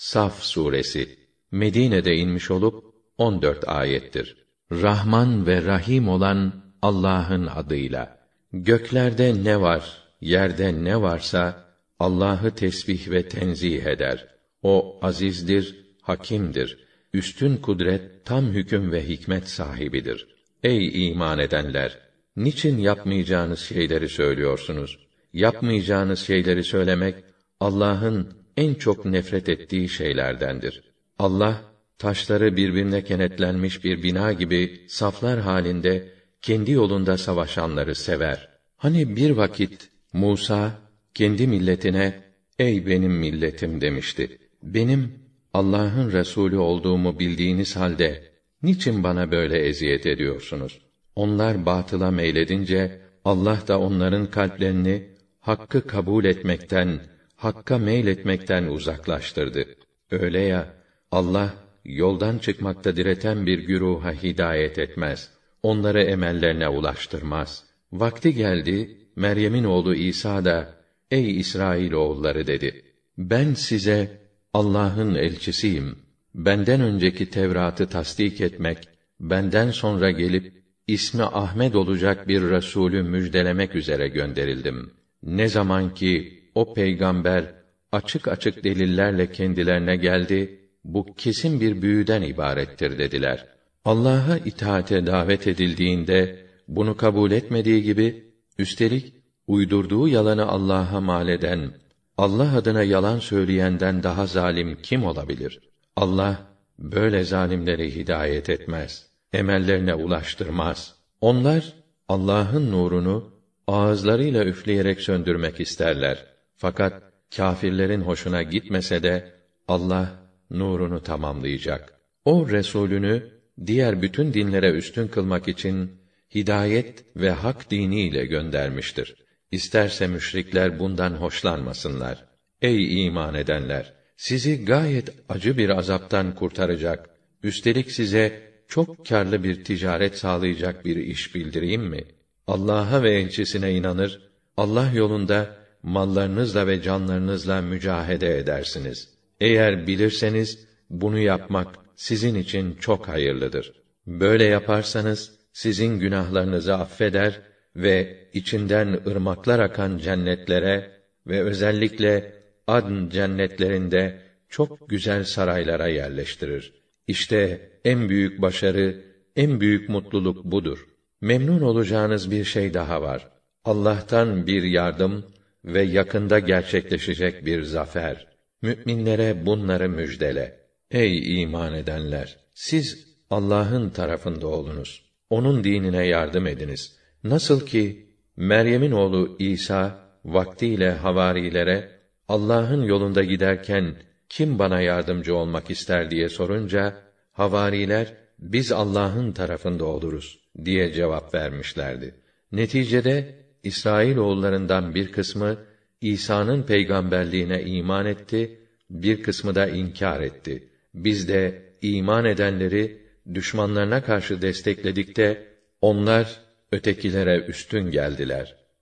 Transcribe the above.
Saf suresi Medine'de inmiş olup 14 ayettir. Rahman ve Rahim olan Allah'ın adıyla. Göklerde ne var, yerde ne varsa Allah'ı tesbih ve tenzih eder. O azizdir, hakimdir. Üstün kudret, tam hüküm ve hikmet sahibidir. Ey iman edenler! Niçin yapmayacağınız şeyleri söylüyorsunuz? Yapmayacağınız şeyleri söylemek Allah'ın en çok nefret ettiği şeylerdendir. Allah taşları birbirine kenetlenmiş bir bina gibi saflar halinde kendi yolunda savaşanları sever. Hani bir vakit Musa kendi milletine ey benim milletim demişti. Benim Allah'ın Resulü olduğumu bildiğiniz halde niçin bana böyle eziyet ediyorsunuz? Onlar batıla meyledince Allah da onların kalplerini hakkı kabul etmekten, hakka meyletmekten uzaklaştırdı. Öyle ya Allah yoldan çıkmakta direten bir güruha hidayet etmez. Onları emellerine ulaştırmaz. Vakti geldi, Meryem'in oğlu İsa da, ey İsrail oğulları dedi. Ben size Allah'ın elçisiyim. Benden önceki Tevrat'ı tasdik etmek, benden sonra gelip ismi Ahmed olacak bir resulü müjdelemek üzere gönderildim. Ne zaman ki o peygamber açık açık delillerle kendilerine geldi, bu kesin bir büyüden ibarettir dediler. Allah'a itaate davet edildiğinde bunu kabul etmediği gibi üstelik uydurduğu yalanı Allah'a mal eden, Allah adına yalan söyleyenden daha zalim kim olabilir? Allah böyle zalimleri hidayet etmez, emellerine ulaştırmaz. Onlar Allah'ın nurunu ağızlarıyla üfleyerek söndürmek isterler. Fakat kâfirlerin hoşuna gitmese de Allah nurunu tamamlayacak. O Resulünü diğer bütün dinlere üstün kılmak için hidayet ve hak diniyle göndermiştir. İsterse müşrikler bundan hoşlanmasınlar. Ey iman edenler! Sizi gayet acı bir azaptan kurtaracak, üstelik size çok karlı bir ticaret sağlayacak bir iş bildireyim mi? Allah'a ve elçisine inanır, Allah yolunda mallarınızla ve canlarınızla mücahede edersiniz. Eğer bilirseniz bunu yapmak sizin için çok hayırlıdır. Böyle yaparsanız sizin günahlarınızı affeder ve içinden ırmaklar akan cennetlere ve özellikle adn cennetlerinde çok güzel saraylara yerleştirir. İşte en büyük başarı, en büyük mutluluk budur. Memnun olacağınız bir şey daha var. Allah'tan bir yardım ve yakında gerçekleşecek bir zafer. Müminlere bunları müjdele. Ey iman edenler! Siz Allah'ın tarafında olunuz. Onun dinine yardım ediniz. Nasıl ki Meryem'in oğlu İsa vaktiyle havarilere Allah'ın yolunda giderken kim bana yardımcı olmak ister diye sorunca havariler biz Allah'ın tarafında oluruz diye cevap vermişlerdi. Neticede İsrail oğullarından bir kısmı İsa'nın peygamberliğine iman etti, bir kısmı da inkar etti. Biz de iman edenleri düşmanlarına karşı destekledikte onlar ötekilere üstün geldiler.